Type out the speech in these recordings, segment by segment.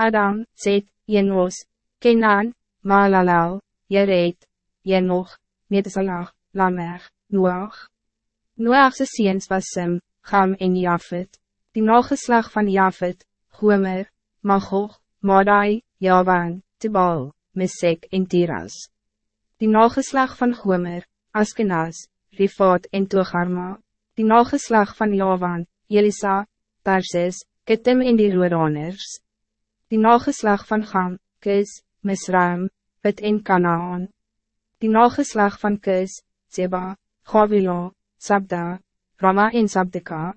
Adam, Zet, Jenos, Kenan, Malalal, Jered, Jenoch, Metzalah, Lamech, Noach. Noachse seens was Sim, Gam en Jafet. Die nageslag van Jafet, Gomer, Magoch, Madai, Javan, Tibal, Mesek en Tiras. Die nageslag van Gomer, Askenas, Rifat en Togarma. Die nageslag van Javan, Elisa, Tarsis, Kittim en die Roeraners. Die nageslag van Gam, Kis, Misraim, Pit en Kanaan. Die nageslag van Kis, Seba, Gavila, Sabda, Rama en Sabdeka.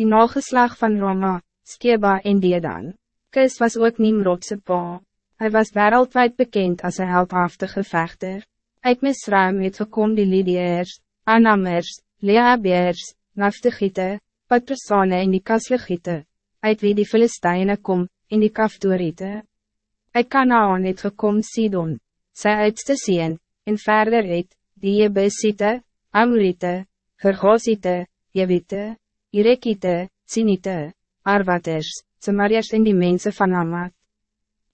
Die nageslag van Rama, Skeba en Dedan. Kis was ook Nimrodse pa. Hij was wereldwijd bekend als een heldhaftige vechter. Uit Misraim het gekom die Lydiërs, Anamers, Leabeers, Naftegiete, Patrasane en die Kaslegiete, uit wie die Filisteine kom, en die Kaftoriete. Uit Kanaan het gekom Sidon, sy uitste sien, en verder het, die Jebusite, Amorite, Gergosite, Jewite, Irekite, Sinite, Arwaters, Samariërs en die mensen van Amat.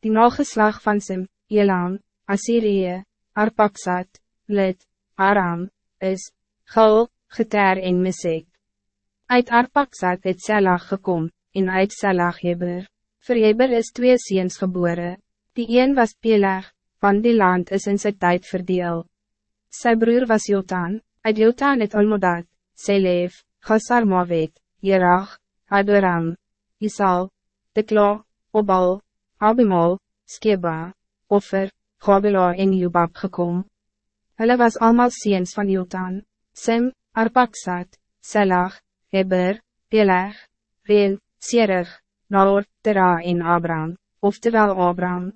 Die nageslag van Sim, Elam, Assyrië, Arpaksat, Lid, Aram, is, Gul, Geter en Mesek. Uit Arpaksat het Selag gekom, en uit Selag Heber. Voor Heber is twee ziens geboren. Die een was Peleg, van die land is in zijn tijd verdeel. Zijn broer was Jotan, uit Jotan het Almodad, Selef, Gassar Mawet, Jerach, Adoram, Isal, Tekla, Obal, Abimal, Skeba, Offer, Gabela en Jubab gekom. Hulle was allemaal ziens van Jotan, Sim, Arpaksat, Selag, Heber, Peleg, Reel, Serig, Nahor, Tera en Abraham, oftewel Abraham.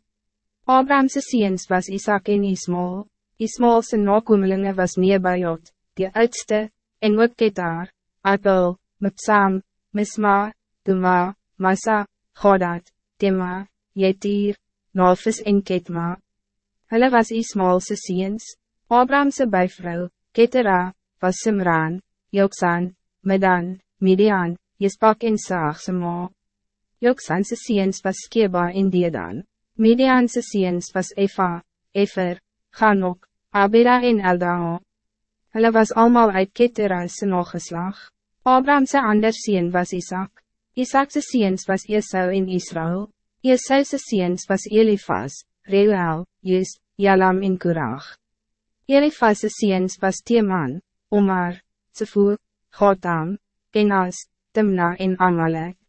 Abrahamse ziens was Isaac en Ismael, Ismaelse nakomelinge was Nebajot, die oudste, en ook Ketar, Abel, Mipsam, Misma, Duma, Massa, Godad, Tema, Jetir, Nalfis en Ketma. Hulle was Ismaelse ziens, Abrahamse bijvrouw, Ketera, was Simran, Joksan, Medan, Midian, Jespak en Saagse ma. Joksanse ziens was Skeba en Dedan. Midianse ziens was Eva, Efer, Ganok, Abida en Eldaa. Hulle was allemaal uit Keterase nageslag. Abrahamse ander sien was Isaac. Isaacse ziens was Esau en Israël. Esau'se ziens was Elifas, Reuel, Jus, Jalam en Kurag. Elifas' ziens was Teman, Omar, Sefu, Gotam, Kenas, Timna en Amalek.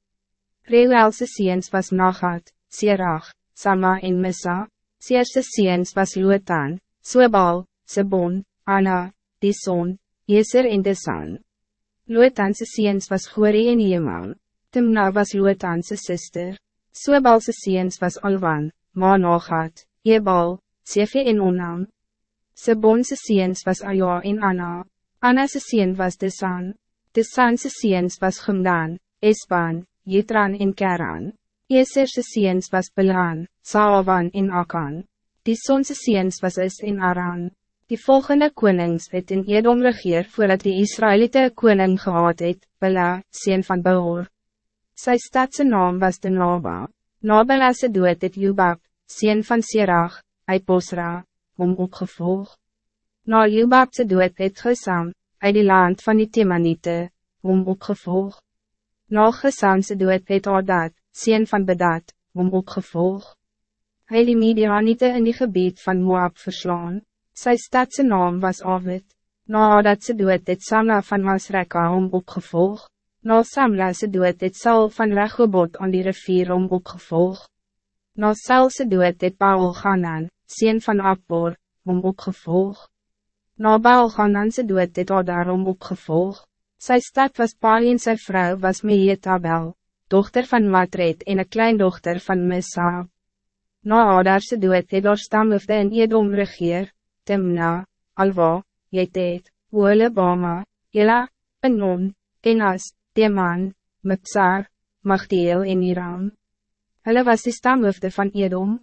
Reuel's ziens was Nagat, Serach, Sama en Missa. Seerse ziens was Lotan, Sobal, Sebon, Anna, Dison, Jeser en Desan. Lotan's ziens was Gori en Jeman. Timna was Lotan's sister. Sobal's ziens was Alwan, Managat, Jebal, Sefe en Onam. Sebon's ziens was Aya en Anna. Anna's sien was Desan. Desan's ziens was Gumdan, Esban, Jitran en Keran. Eserse ziens was Belan, Saavan en Akan. Die sonse ziens was Is en Aran. Die volgende konings het in Edom regeer voordat die Israëlite koning gehad het, Bela, sien van Beor. Sy stadse naam was de Naba. Nabela se dood het Jubab, sien van Serach, uit Bosra, om opgevolg. Na Jubab se dood het Gesam, uit die land van die Temanite, om opgevolg. Na Gesam se dood het Adad, sien van Bedad, om opgevolg. Hy die Medianite in die gebied van Moab verslaan. Sy stadse naam was Avid. Na dat se dood het Samla van Masreka om opgevolg. Na Samla se dood het Saul van Rechobot aan die rivier om opgevolg. Na Saul se dood het Baal Ganan, sien van Akbor, om opgevolg. Na Baal Ganan se dood het Adar om opgevolg. Sy stad was Paal en sy vrou was Meetabel dochter van Matred en een kleindochter van Mesa. Na Adarse dood het daar stamhoofde in Edom regeer, Timna, Alwa, Jetet, Bama, Ela, Enon, Kenas, Teman, Mipsar, Magdeel en Iram. Hulle was die stamhoofde van Edom.